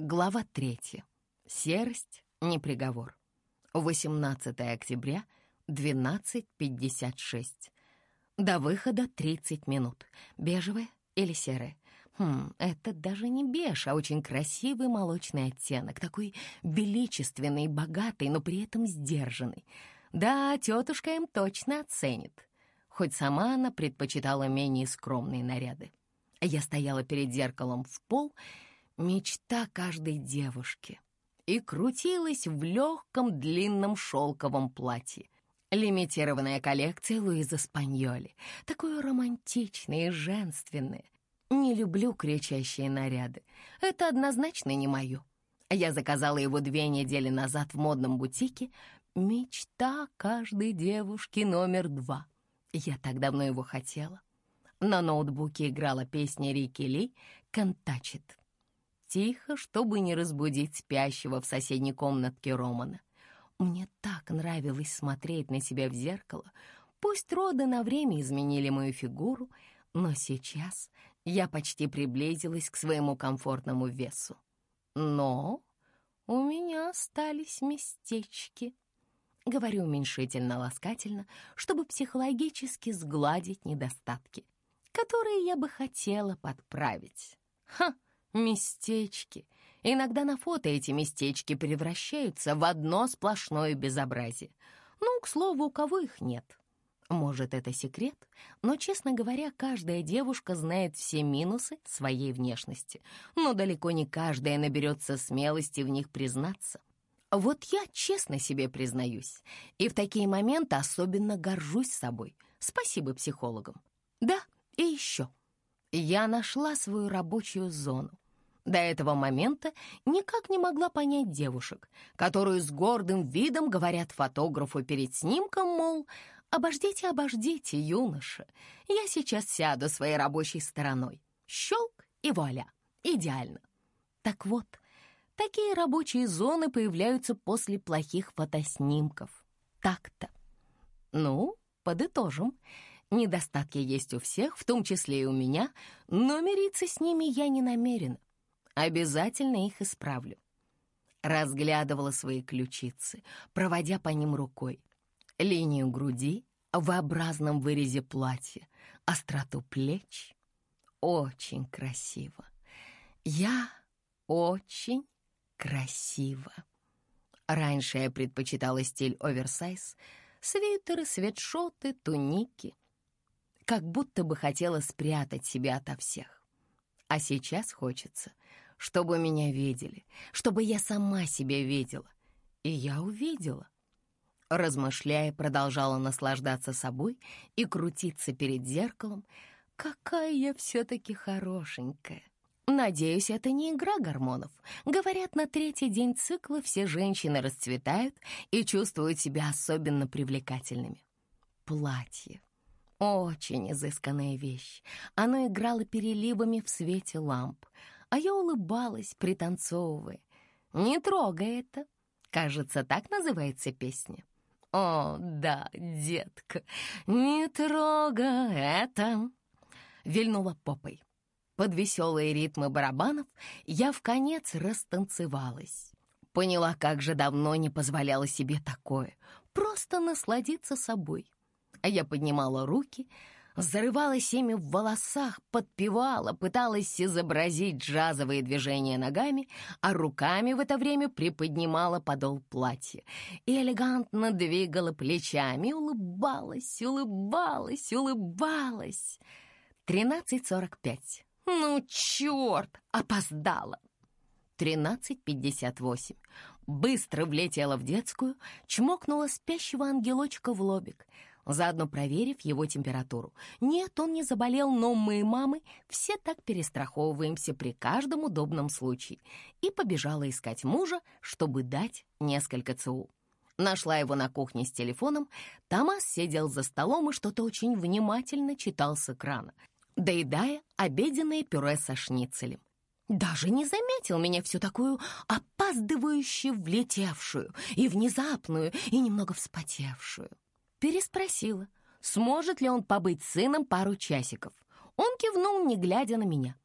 Глава третья. Серость — не приговор. 18 октября, 12.56. До выхода 30 минут. Бежевая или серая? Хм, это даже не беж, а очень красивый молочный оттенок, такой величественный, богатый, но при этом сдержанный. Да, тетушка им точно оценит. Хоть сама она предпочитала менее скромные наряды. Я стояла перед зеркалом в пол, мечта каждой девушки, и крутилась в легком длинном шелковом платье. Лимитированная коллекция Луиза Спаньоли, такое романтичное и женственное. Не люблю кричащие наряды. Это однозначно не мое. Я заказала его две недели назад в модном бутике. Мечта каждой девушки номер два. Я так давно его хотела. На ноутбуке играла песня Рики Ли «Контачит». Тихо, чтобы не разбудить спящего в соседней комнатке Романа. Мне так нравилось смотреть на себя в зеркало. Пусть роды на время изменили мою фигуру, но сейчас я почти приблизилась к своему комфортному весу. Но у меня остались местечки. Говорю уменьшительно-ласкательно, чтобы психологически сгладить недостатки, которые я бы хотела подправить. Ха, местечки. Иногда на фото эти местечки превращаются в одно сплошное безобразие. Ну, к слову, у кого их нет? Может, это секрет, но, честно говоря, каждая девушка знает все минусы своей внешности, но далеко не каждая наберется смелости в них признаться. Вот я честно себе признаюсь, и в такие моменты особенно горжусь собой. Спасибо психологам. Да, и еще. Я нашла свою рабочую зону. До этого момента никак не могла понять девушек, которые с гордым видом говорят фотографу перед снимком, мол, «Обождите, обождите, юноша, я сейчас сяду своей рабочей стороной». Щелк и вуаля, идеально. Так вот, такие рабочие зоны появляются после плохих фотоснимков. Так-то. Ну, подытожим. Недостатки есть у всех, в том числе и у меня, но мириться с ними я не намерена. Обязательно их исправлю. Разглядывала свои ключицы, проводя по ним рукой. Линию груди, V-образном вырезе платья, остроту плеч. Очень красиво. Я очень красиво. Раньше я предпочитала стиль оверсайз, свитеры, свитшоты, туники. Как будто бы хотела спрятать себя ото всех. А сейчас хочется, чтобы меня видели, чтобы я сама себя видела. И я увидела. Размышляя, продолжала наслаждаться собой и крутиться перед зеркалом. Какая я все-таки хорошенькая. Надеюсь, это не игра гормонов. Говорят, на третий день цикла все женщины расцветают и чувствуют себя особенно привлекательными. Платье. Очень изысканная вещь. Оно играло переливами в свете ламп а я улыбалась, пританцовывая. «Не трогай это!» Кажется, так называется песня. «О, да, детка, не трогай это!» Вильнула попой. Под веселые ритмы барабанов я в конец растанцевалась. Поняла, как же давно не позволяла себе такое. Просто насладиться собой. А я поднимала руки, зарывалась ими в волосах, подпевала, пыталась изобразить джазовые движения ногами, а руками в это время приподнимала подол платья и элегантно двигала плечами, улыбалась, улыбалась, улыбалась. Тринадцать сорок пять. Ну, черт, опоздала. 13.58. Быстро влетела в детскую, чмокнула спящего ангелочка в лобик заодно проверив его температуру. Нет, он не заболел, но мы, мамы, все так перестраховываемся при каждом удобном случае. И побежала искать мужа, чтобы дать несколько ЦУ. Нашла его на кухне с телефоном. Томас сидел за столом и что-то очень внимательно читал с экрана, доедая обеденное пюре со шницелем. Даже не заметил меня всю такую опаздывающую, влетевшую и внезапную, и немного вспотевшую. Переспросила, сможет ли он побыть сыном пару часиков. Он кивнул, не глядя на меня.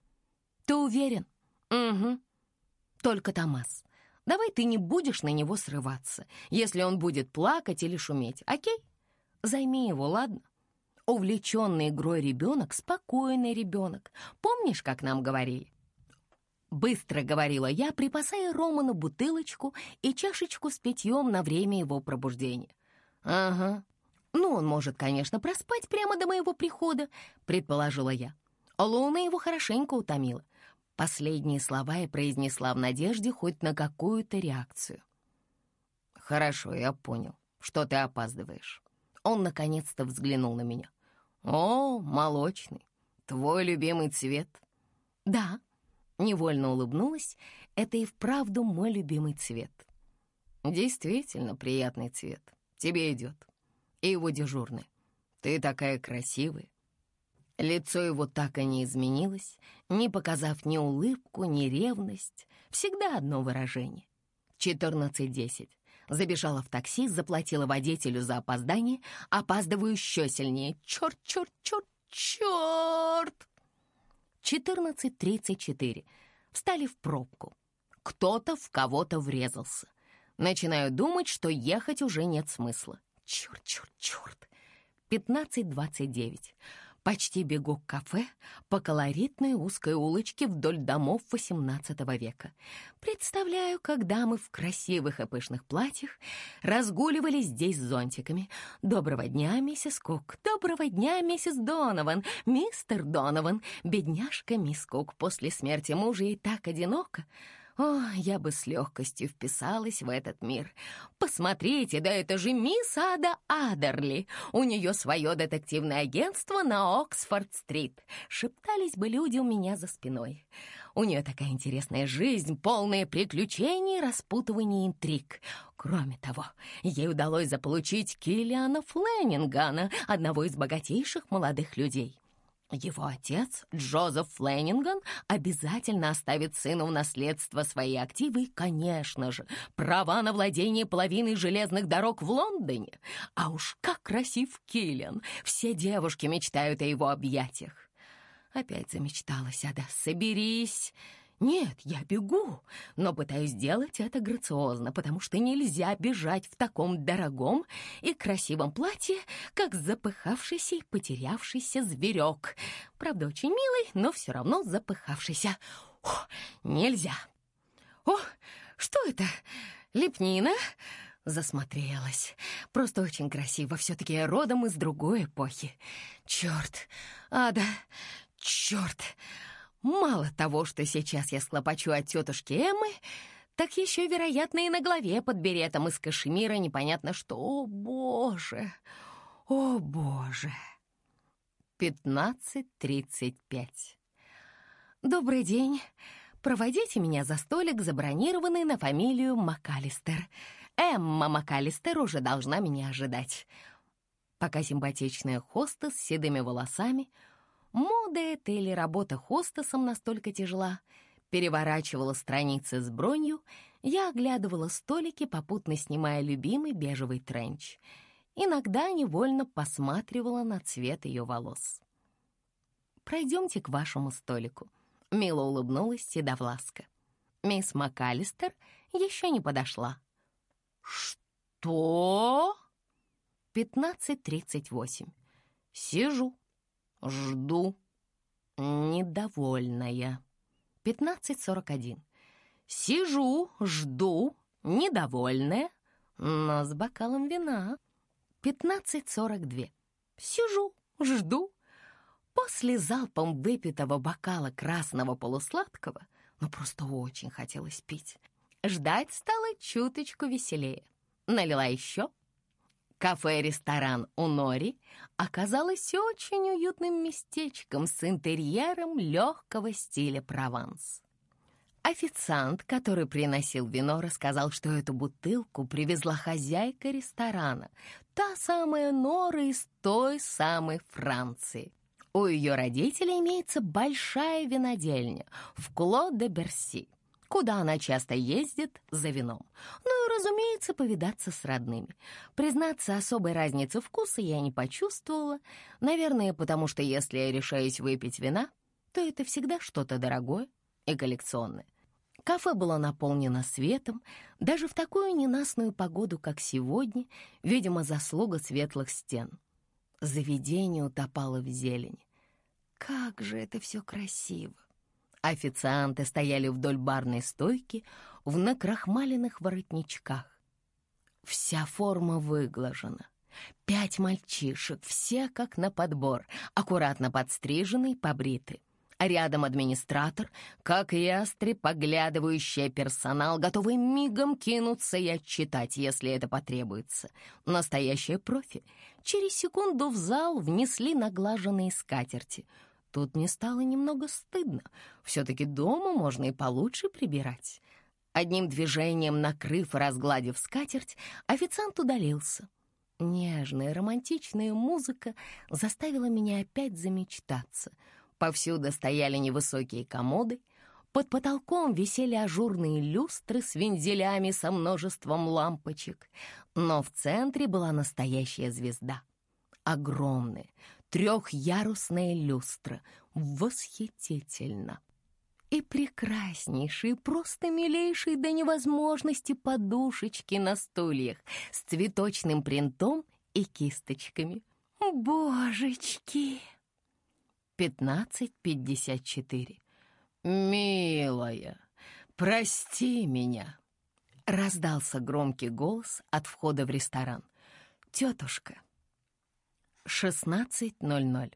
«Ты уверен?» «Угу». Только Томас, давай ты не будешь на него срываться, если он будет плакать или шуметь, окей? Займи его, ладно? Увлеченный игрой ребенок — спокойный ребенок. Помнишь, как нам говорили? Быстро говорила я, припасая Роману бутылочку и чашечку с питьем на время его пробуждения. «Ага. Ну, он может, конечно, проспать прямо до моего прихода», — предположила я. Луна его хорошенько утомила. Последние слова я произнесла в надежде хоть на какую-то реакцию. «Хорошо, я понял, что ты опаздываешь». Он наконец-то взглянул на меня. «О, молочный, твой любимый цвет?» «Да», — невольно улыбнулась, «это и вправду мой любимый цвет». «Действительно приятный цвет. Тебе идет. И его дежурный. Ты такая красивая». Лицо его так и не изменилось, не показав ни улыбку, ни ревность. Всегда одно выражение. 14.10. Забежала в такси, заплатила водителю за опоздание, опаздываю еще сильнее. Черт, черт, черт, черт! 14.34. Встали в пробку. Кто-то в кого-то врезался. Начинаю думать, что ехать уже нет смысла. Черт, черт, черт. 15.29. Почти бегу к кафе по колоритной узкой улочке вдоль домов XVIII века. Представляю, как дамы в красивых и пышных платьях разгуливали здесь с зонтиками. «Доброго дня, миссис Кук! Доброго дня, миссис Донован! Мистер Донован! Бедняжка мисс Кук после смерти мужа и так одиноко!» О, я бы с легкостью вписалась в этот мир. Посмотрите, да это же мисс Ада Адерли. У нее свое детективное агентство на Оксфорд-стрит. Шептались бы люди у меня за спиной. У нее такая интересная жизнь, полная приключений распутываний интриг. Кроме того, ей удалось заполучить Киллиана Фленнингана, одного из богатейших молодых людей. Его отец, Джозеф Фленинган, обязательно оставит сыну в наследство свои активы и, конечно же, права на владение половиной железных дорог в Лондоне. А уж как красив Киллиан! Все девушки мечтают о его объятиях. Опять замечталась Ада. «Соберись!» Нет, я бегу, но пытаюсь сделать это грациозно, потому что нельзя бежать в таком дорогом и красивом платье, как запыхавшийся и потерявшийся зверек. Правда, очень милый, но все равно запыхавшийся. О, нельзя. О, что это? Лепнина? Засмотрелась. Просто очень красиво. Все-таки родом из другой эпохи. Черт, ада, черт. Мало того, что сейчас я схлопочу от тетушки Эммы, так еще, вероятно, и на голове под беретом из кашемира непонятно что. О, боже! О, боже! 15.35 Добрый день. Проводите меня за столик, забронированный на фамилию МакАлистер. Эмма МакАлистер уже должна меня ожидать. Пока симпатичная хоста с седыми волосами — Мода это или работа хостесом настолько тяжела, переворачивала страницы с бронью, я оглядывала столики, попутно снимая любимый бежевый тренч. Иногда невольно посматривала на цвет ее волос. «Пройдемте к вашему столику», — мило улыбнулась Седовласка. Мисс МакАлистер еще не подошла. «Что?» «Пятнадцать тридцать восемь. Сижу, Жду. Недовольная. 15.41. Сижу, жду, недовольная, но с бокалом вина. 15.42. Сижу, жду. После залпом выпитого бокала красного полусладкого, ну просто очень хотелось пить, ждать стало чуточку веселее. Налила еще, Кафе-ресторан у Нори оказалось очень уютным местечком с интерьером легкого стиля Прованс. Официант, который приносил вино, рассказал, что эту бутылку привезла хозяйка ресторана, та самая Нора из той самой Франции. У ее родителей имеется большая винодельня в Кло-де-Берси куда она часто ездит за вином. Ну и, разумеется, повидаться с родными. Признаться, особой разницы вкуса я не почувствовала. Наверное, потому что если я решаюсь выпить вина, то это всегда что-то дорогое и коллекционное. Кафе было наполнено светом, даже в такую ненастную погоду, как сегодня, видимо, заслуга светлых стен. Заведение утопало в зелени. Как же это все красиво! Официанты стояли вдоль барной стойки в накрахмаленных воротничках. Вся форма выглажена. Пять мальчишек, все как на подбор, аккуратно подстриженный, побриты. А рядом администратор, как ястреб, поглядывающий персонал, готовый мигом кинуться и отчитать, если это потребуется. Настоящие профи. Через секунду в зал внесли наглаженные скатерти. Тут мне стало немного стыдно. Все-таки дома можно и получше прибирать. Одним движением, накрыв и разгладив скатерть, официант удалился. Нежная, романтичная музыка заставила меня опять замечтаться. Повсюду стояли невысокие комоды, под потолком висели ажурные люстры с вензелями со множеством лампочек, но в центре была настоящая звезда. Огромная, трехярусная люстра. Восхитительно! и прекраснейшие, просто милейшие до невозможности подушечки на стульях с цветочным принтом и кисточками. Божечки! 15.54. «Милая, прости меня!» Раздался громкий голос от входа в ресторан. «Тетушка». 16.00.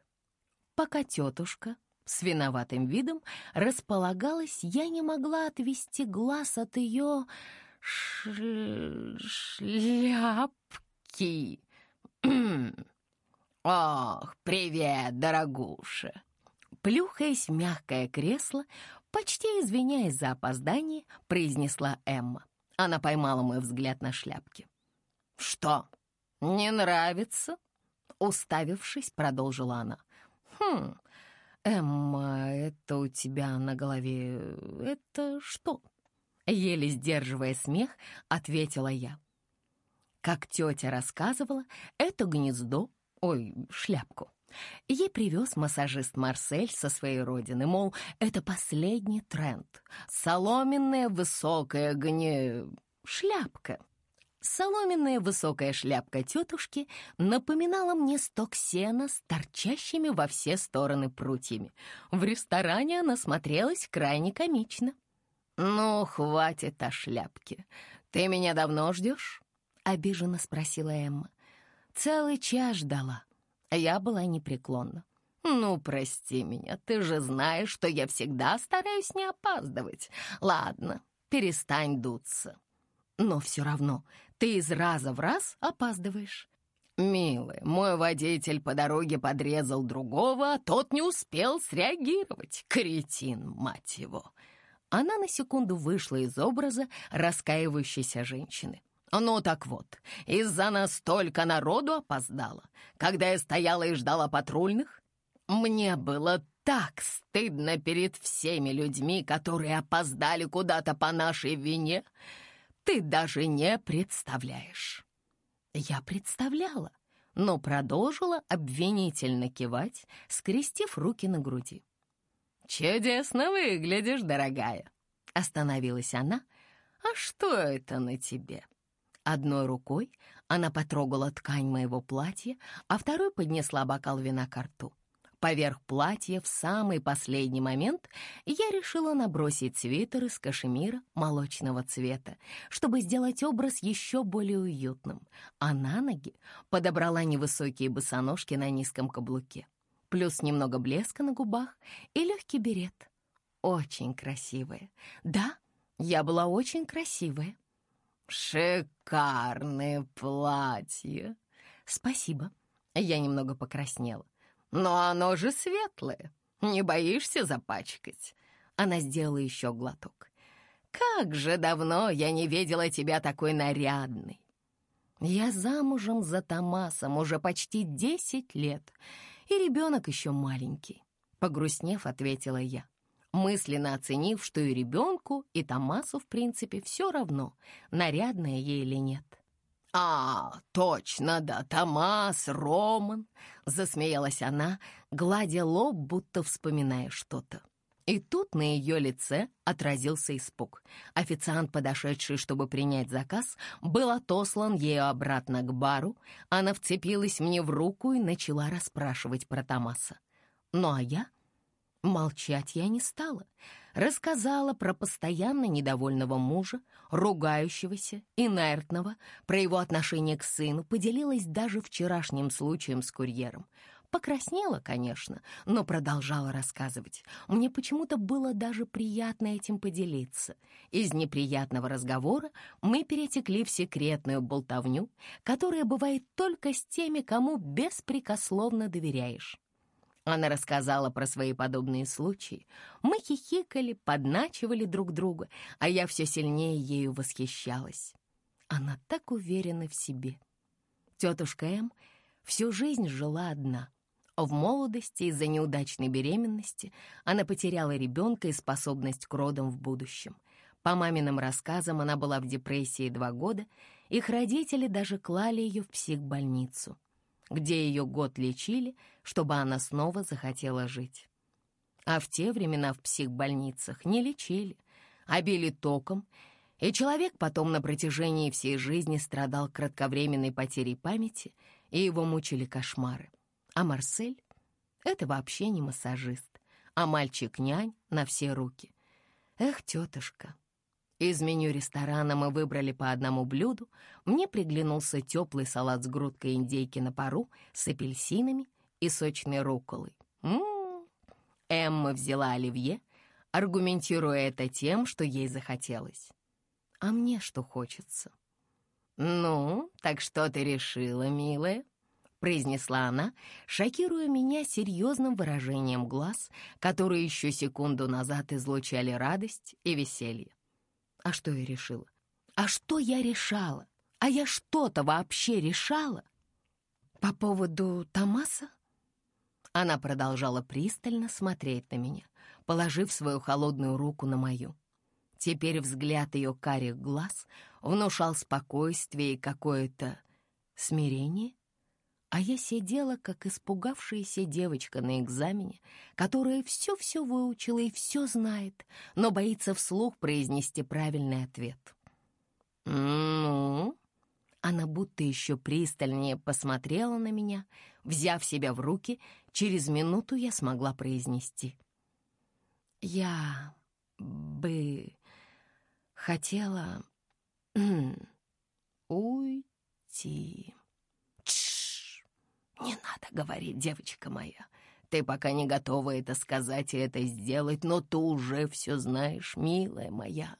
Пока тетушка с виноватым видом располагалась, я не могла отвести глаз от ее ш... шляпки. «Ох, привет, дорогуша!» Плюхаясь в мягкое кресло, почти извиняясь за опоздание, произнесла Эмма. Она поймала мой взгляд на шляпке. «Что, не нравится?» Уставившись, продолжила она. «Хм, «Эмма, это у тебя на голове... это что?» Еле сдерживая смех, ответила я. Как тетя рассказывала, это гнездо, ой, шляпку, ей привез массажист Марсель со своей родины, мол, это последний тренд. Соломенная высокая гне... шляпка. Соломенная высокая шляпка тетушки напоминала мне сток сена с торчащими во все стороны прутьями. В ресторане она смотрелась крайне комично. «Ну, хватит о шляпке. Ты меня давно ждешь?» — обиженно спросила Эмма. «Целый час ждала. Я была непреклонна. «Ну, прости меня, ты же знаешь, что я всегда стараюсь не опаздывать. Ладно, перестань дуться. Но все равно ты из раза в раз опаздываешь. Милый, мой водитель по дороге подрезал другого, а тот не успел среагировать. Кретин, мать его. Она на секунду вышла из образа раскаивающейся женщины. Ну так вот, из-за нас столько народу опоздало. Когда я стояла и ждала патрульных, мне было так стыдно перед всеми людьми, которые опоздали куда-то по нашей вине ты даже не представляешь». Я представляла, но продолжила обвинительно кивать, скрестив руки на груди. «Чудесно выглядишь, дорогая!» Остановилась она. «А что это на тебе?» Одной рукой она потрогала ткань моего платья, а второй поднесла бокал вина к рту. Поверх платья в самый последний момент я решила набросить свитер из кашемира молочного цвета, чтобы сделать образ еще более уютным, а на ноги подобрала невысокие босоножки на низком каблуке, плюс немного блеска на губах и легкий берет. Очень красивая. Да, я была очень красивая. «Шикарное платье!» «Спасибо». Я немного покраснела. Но оно же светлое. Не боишься запачкать?» Она сделала еще глоток. «Как же давно я не видела тебя такой нарядной!» «Я замужем за Томасом уже почти десять лет, и ребенок еще маленький», — погрустнев, ответила я, мысленно оценив, что и ребенку, и Томасу, в принципе, все равно, нарядная ей или нет. «А, точно, да, Томас, Роман!» — засмеялась она, гладя лоб, будто вспоминая что-то. И тут на ее лице отразился испуг. Официант, подошедший, чтобы принять заказ, был отослан ею обратно к бару. Она вцепилась мне в руку и начала расспрашивать про Томаса. Ну а я? Молчать я не стала. Рассказала про постоянно недовольного мужа, ругающегося, инертного, про его отношение к сыну, поделилась даже вчерашним случаем с курьером — Покраснела, конечно, но продолжала рассказывать. Мне почему-то было даже приятно этим поделиться. Из неприятного разговора мы перетекли в секретную болтовню, которая бывает только с теми, кому беспрекословно доверяешь. Она рассказала про свои подобные случаи. Мы хихикали, подначивали друг друга, а я все сильнее ею восхищалась. Она так уверена в себе. Тетушка М всю жизнь жила одна — в молодости из-за неудачной беременности она потеряла ребенка и способность к родам в будущем. По маминым рассказам, она была в депрессии два года, их родители даже клали ее в психбольницу, где ее год лечили, чтобы она снова захотела жить. А в те времена в психбольницах не лечили, а били током, и человек потом на протяжении всей жизни страдал кратковременной потерей памяти, и его мучили кошмары. А Марсель — это вообще не массажист, а мальчик-нянь на все руки. Эх, тетушка. Из меню ресторана мы выбрали по одному блюду. Мне приглянулся теплый салат с грудкой индейки на пару, с апельсинами и сочной рукколой. М-м-м. Эмма взяла оливье, аргументируя это тем, что ей захотелось. А мне что хочется? «Ну, так что ты решила, милая?» — произнесла она, шокируя меня серьезным выражением глаз, которые еще секунду назад излучали радость и веселье. А что я решила? А что я решала? А я что-то вообще решала? По поводу Томаса? Она продолжала пристально смотреть на меня, положив свою холодную руку на мою. Теперь взгляд ее карих глаз внушал спокойствие и какое-то смирение — а я сидела, как испугавшаяся девочка на экзамене, которая все-все выучила и все знает, но боится вслух произнести правильный ответ. «Ну?» Она будто еще пристальнее посмотрела на меня, взяв себя в руки, через минуту я смогла произнести. «Я бы хотела уйти». «Не надо говорить, девочка моя. Ты пока не готова это сказать и это сделать, но ты уже все знаешь, милая моя».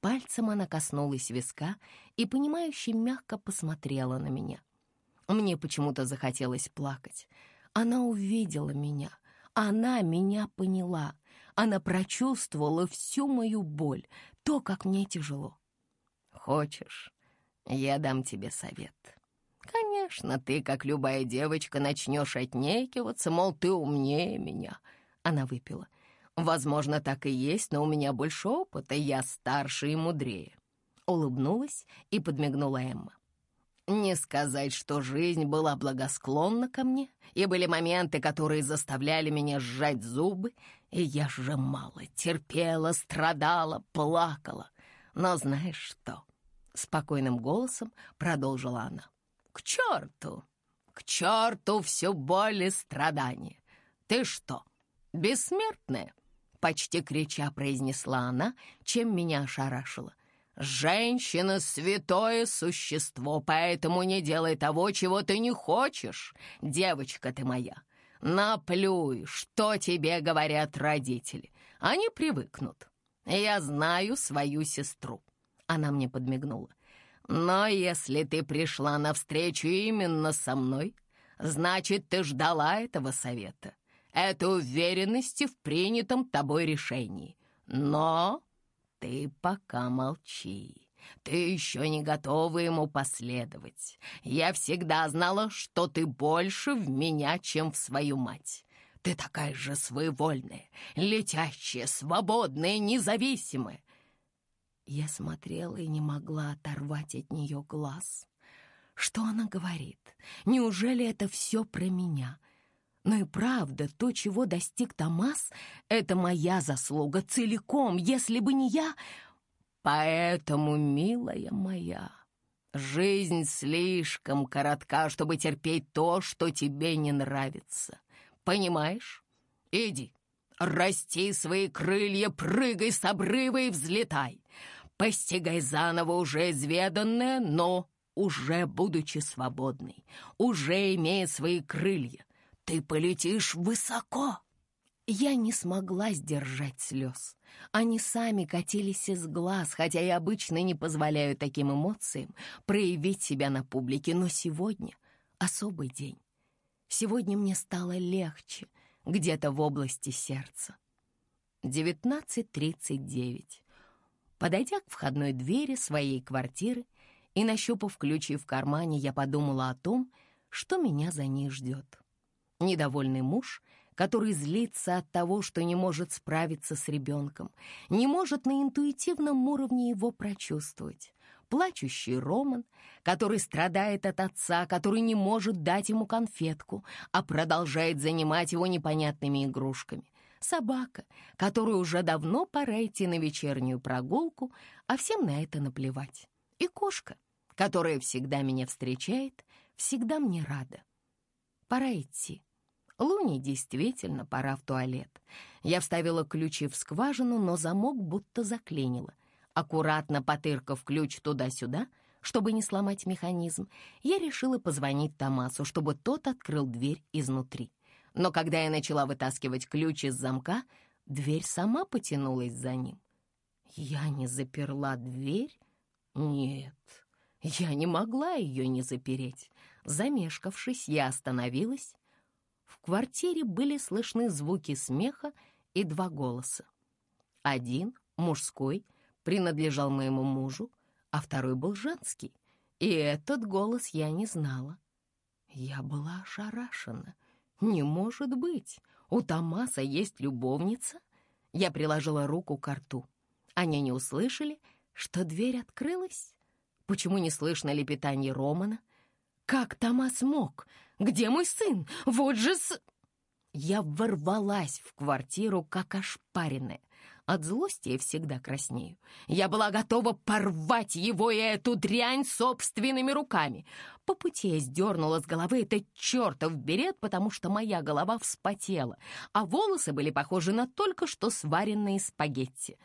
Пальцем она коснулась виска и, понимающе мягко посмотрела на меня. Мне почему-то захотелось плакать. Она увидела меня, она меня поняла, она прочувствовала всю мою боль, то, как мне тяжело. «Хочешь, я дам тебе совет?» Конечно, ты, как любая девочка, начнешь отнекиваться, мол, ты умнее меня. Она выпила. Возможно, так и есть, но у меня больше опыта, я старше и мудрее. Улыбнулась и подмигнула Эмма. Не сказать, что жизнь была благосклонна ко мне, и были моменты, которые заставляли меня сжать зубы, и я сжимала, терпела, страдала, плакала. Но знаешь что? Спокойным голосом продолжила она. К черту! К черту все боль и страдания! Ты что, бессмертная?» Почти крича произнесла она, чем меня ошарашила. «Женщина — святое существо, поэтому не делай того, чего ты не хочешь, девочка ты моя. Наплюй, что тебе говорят родители. Они привыкнут. Я знаю свою сестру». Она мне подмигнула. Но если ты пришла навстречу именно со мной, значит, ты ждала этого совета, этой уверенности в принятом тобой решении. Но ты пока молчи. Ты еще не готова ему последовать. Я всегда знала, что ты больше в меня, чем в свою мать. Ты такая же своевольная, летящая, свободная, независимая. Я смотрела и не могла оторвать от нее глаз. Что она говорит? Неужели это все про меня? Но и правда, то, чего достиг Томас, это моя заслуга целиком, если бы не я. Поэтому, милая моя, жизнь слишком коротка, чтобы терпеть то, что тебе не нравится. Понимаешь? Иди, расти свои крылья, прыгай с обрыва и взлетай. Постигай заново уже изведанное, но уже будучи свободной, уже имея свои крылья, ты полетишь высоко. Я не смогла сдержать слез. Они сами катились из глаз, хотя я обычно не позволяю таким эмоциям проявить себя на публике, но сегодня особый день. Сегодня мне стало легче, где-то в области сердца. 19.39. Подойдя к входной двери своей квартиры и нащупав ключи в кармане, я подумала о том, что меня за ней ждет. Недовольный муж, который злится от того, что не может справиться с ребенком, не может на интуитивном уровне его прочувствовать. Плачущий Роман, который страдает от отца, который не может дать ему конфетку, а продолжает занимать его непонятными игрушками. Собака, которой уже давно пора идти на вечернюю прогулку, а всем на это наплевать. И кошка, которая всегда меня встречает, всегда мне рада. Пора идти. Луне действительно пора в туалет. Я вставила ключи в скважину, но замок будто заклинило. Аккуратно потыркав ключ туда-сюда, чтобы не сломать механизм, я решила позвонить Томасу, чтобы тот открыл дверь изнутри. Но когда я начала вытаскивать ключ из замка, дверь сама потянулась за ним. Я не заперла дверь? Нет, я не могла ее не запереть. Замешкавшись, я остановилась в квартире были слышны звуки смеха и два голоса. Один, мужской, принадлежал моему мужу, а второй был женский, и этот голос я не знала. Я была ошарашена. Не может быть, у Томаса есть любовница? Я приложила руку к рту. Они не услышали, что дверь открылась? Почему не слышно лепетание Романа? Как Томас мог? Где мой сын? Вот же с...» Я ворвалась в квартиру, как ошпаренная. От злости я всегда краснею. Я была готова порвать его и эту дрянь собственными руками. По пути я сдернула с головы этот чертов берет, потому что моя голова вспотела, а волосы были похожи на только что сваренные спагетти.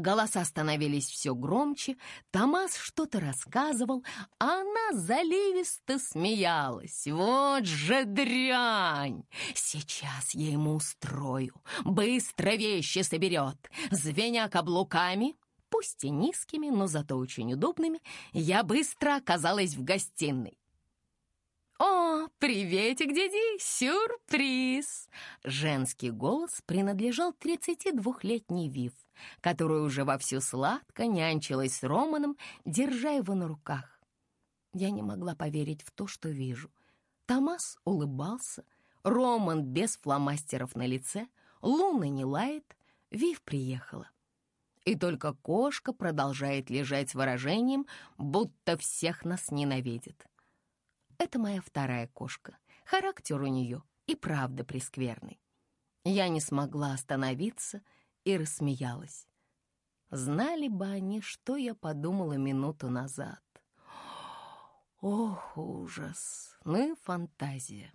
Голоса становились все громче, Томас что-то рассказывал, а она заливисто смеялась. «Вот же дрянь! Сейчас я ему устрою, быстро вещи соберет, звеня каблуками». Пусть и низкими, но зато очень удобными, я быстро оказалась в гостиной. «О, приветик, дяди! Сюрприз!» Женский голос принадлежал 32-летней Вив, которая уже вовсю сладко нянчилась с Романом, держа его на руках. Я не могла поверить в то, что вижу. Томас улыбался, Роман без фломастеров на лице, Луна не лает, Вив приехала. И только кошка продолжает лежать с выражением, будто всех нас ненавидит. Это моя вторая кошка. Характер у нее и правда прескверный. Я не смогла остановиться и рассмеялась. Знали бы они, что я подумала минуту назад. Ох, ужас! Ну и фантазия.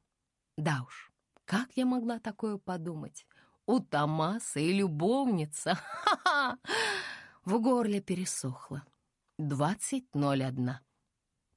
Да уж, как я могла такое подумать? У Томаса и любовница. Ха-ха! В горле пересохло. Двадцать ноль одна.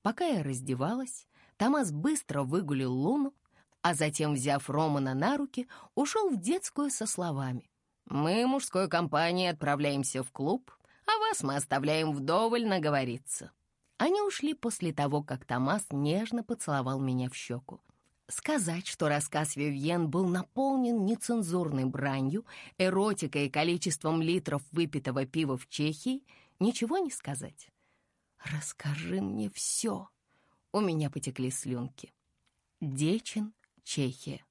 Пока я раздевалась, Томас быстро выгулил Луну, а затем, взяв Романа на руки, ушел в детскую со словами. «Мы, мужской компанией, отправляемся в клуб, а вас мы оставляем вдоволь наговориться». Они ушли после того, как Томас нежно поцеловал меня в щеку. Сказать, что рассказ Вивьен был наполнен нецензурной бранью, эротикой и количеством литров выпитого пива в Чехии, ничего не сказать. «Расскажи мне все», у меня потекли слюнки. Дечин, Чехия.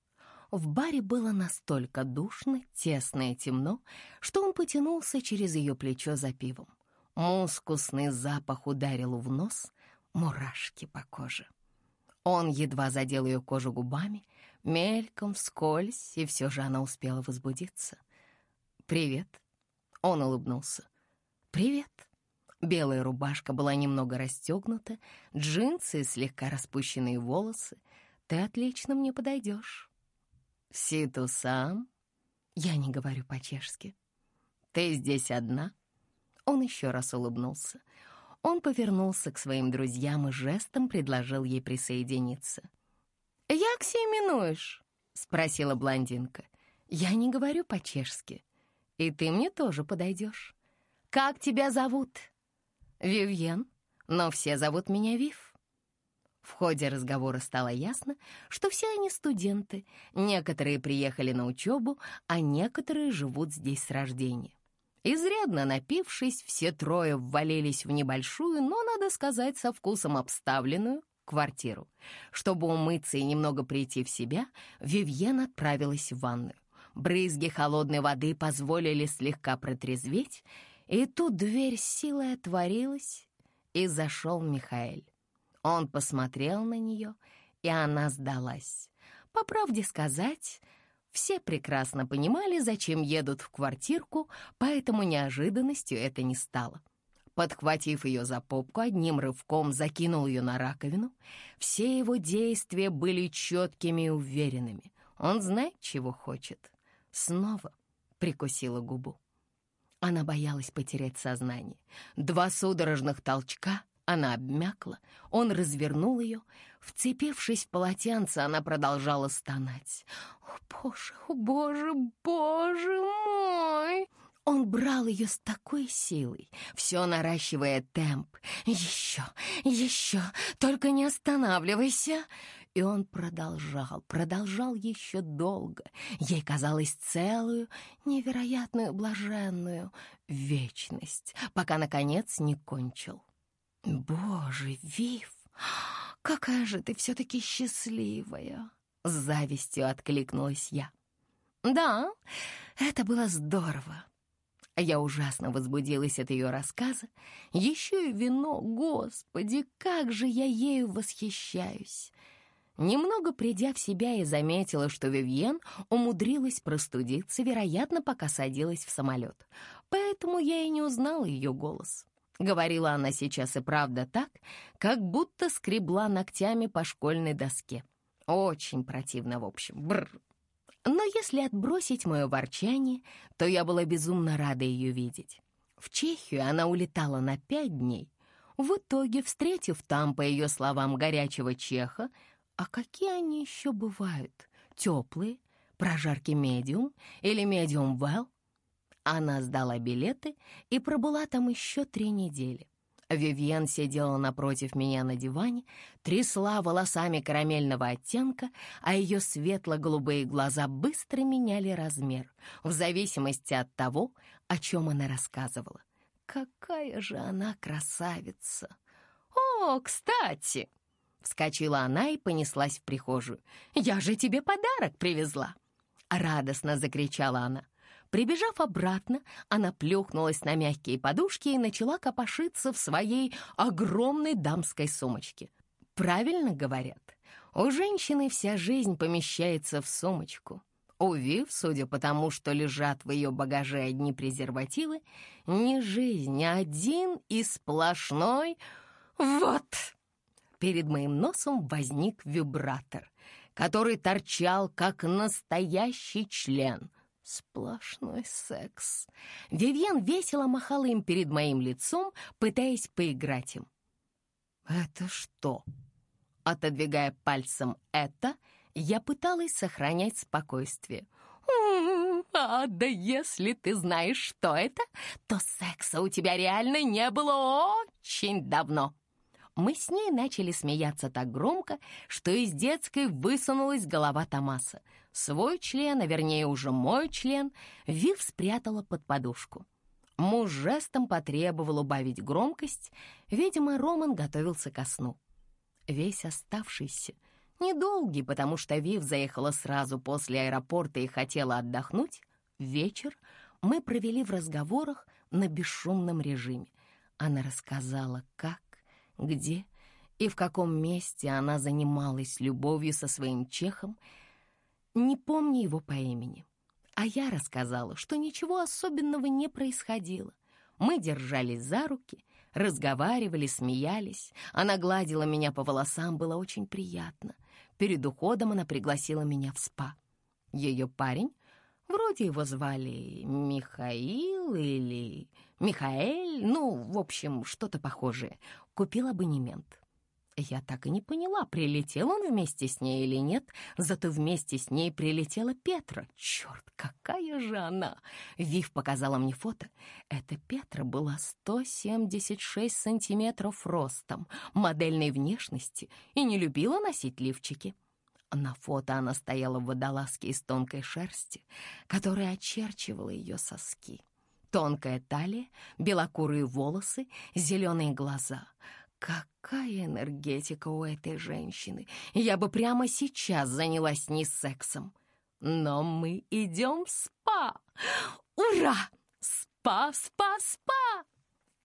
В баре было настолько душно, тесно и темно, что он потянулся через ее плечо за пивом. Мускусный запах ударил в нос, мурашки по коже. Он едва задел ее кожу губами, Мельком, вскользь, и все же она успела возбудиться. «Привет». Он улыбнулся. «Привет». Белая рубашка была немного расстегнута, джинсы и слегка распущенные волосы. Ты отлично мне подойдешь. Ситу сам? Я не говорю по-чешски. Ты здесь одна? Он еще раз улыбнулся. Он повернулся к своим друзьям и жестом предложил ей присоединиться. «Як се именуешь?» — спросила блондинка. «Я не говорю по-чешски. И ты мне тоже подойдешь. Как тебя зовут?» «Вивьен, но все зовут меня Вив». В ходе разговора стало ясно, что все они студенты. Некоторые приехали на учебу, а некоторые живут здесь с рождения. Изрядно напившись, все трое ввалились в небольшую, но, надо сказать, со вкусом обставленную квартиру. Чтобы умыться и немного прийти в себя, Вивьен отправилась в ванную. Брызги холодной воды позволили слегка протрезветь, и тут дверь силой отворилась, и зашел Михаэль. Он посмотрел на нее, и она сдалась. По правде сказать, все прекрасно понимали, зачем едут в квартирку, поэтому неожиданностью это не стало. Подхватив ее за попку, одним рывком закинул ее на раковину. Все его действия были четкими и уверенными. Он знает, чего хочет. Снова прикусила губу. Она боялась потерять сознание. Два судорожных толчка, она обмякла, он развернул ее. Вцепившись в полотенце, она продолжала стонать. «О, боже, о, боже, боже мой!» Он брал ее с такой силой, все наращивая темп. «Еще, еще, только не останавливайся!» И он продолжал, продолжал еще долго. Ей казалось целую, невероятную, блаженную вечность, пока, наконец, не кончил. «Боже, Вив, какая же ты все-таки счастливая!» С завистью откликнулась я. «Да, это было здорово!» Я ужасно возбудилась от ее рассказа. Еще и вино, господи, как же я ею восхищаюсь! Немного придя в себя, и заметила, что Вивьен умудрилась простудиться, вероятно, пока садилась в самолет. Поэтому я и не узнала ее голос. Говорила она сейчас и правда так, как будто скребла ногтями по школьной доске. Очень противно, в общем. Бррр. Но если отбросить мое ворчание, то я была безумно рада ее видеть. В Чехию она улетала на пять дней. В итоге, встретив там, по ее словам, горячего чеха, а какие они еще бывают? Теплые, прожарки медиум или медиум well? Она сдала билеты и пробыла там еще три недели. Вивьен сидела напротив меня на диване, трясла волосами карамельного оттенка, а ее светло-голубые глаза быстро меняли размер, в зависимости от того, о чем она рассказывала. Какая же она красавица! «О, кстати!» Вскочила она и понеслась в прихожую. «Я же тебе подарок привезла!» Радостно закричала она. Прибежав обратно, она плюхнулась на мягкие подушки и начала копошиться в своей огромной дамской сумочке. Правильно говорят, у женщины вся жизнь помещается в сумочку. У Вив, судя по тому, что лежат в ее багаже одни презервативы, не жизнь, а один и сплошной «вот». Перед моим носом возник вибратор, который торчал, как настоящий член. Сплошной секс. Вивьен весело махала им перед моим лицом, пытаясь поиграть им. «Это что?» Отодвигая пальцем это, я пыталась сохранять спокойствие. «А, да если ты знаешь, что это, то секса у тебя реально не было очень давно!» Мы с ней начали смеяться так громко, что из детской высунулась голова Томаса. Свой член, а вернее уже мой член, Вив спрятала под подушку. Муж жестом потребовал убавить громкость. Видимо, Роман готовился ко сну. Весь оставшийся, недолгий, потому что Вив заехала сразу после аэропорта и хотела отдохнуть, вечер мы провели в разговорах на бесшумном режиме. Она рассказала, как где и в каком месте она занималась любовью со своим чехом. не помню его по имени. А я рассказала, что ничего особенного не происходило. Мы держались за руки, разговаривали, смеялись. Она гладила меня по волосам, было очень приятно. Перед уходом она пригласила меня в спа. Ее парень, вроде его звали Михаил или Михаэль, ну, в общем, что-то похожее, купил абонемент. Я так и не поняла, прилетел он вместе с ней или нет, зато вместе с ней прилетела Петра. Черт, какая же она! Вив показала мне фото. Эта Петра была 176 сантиметров ростом, модельной внешности и не любила носить лифчики. На фото она стояла в водолазке из тонкой шерсти, которая очерчивала ее соски. Тонкая талия, белокурые волосы, зеленые глаза — Какая энергетика у этой женщины! Я бы прямо сейчас занялась с ней сексом. Но мы идем в спа! Ура! Спа, спа, спа!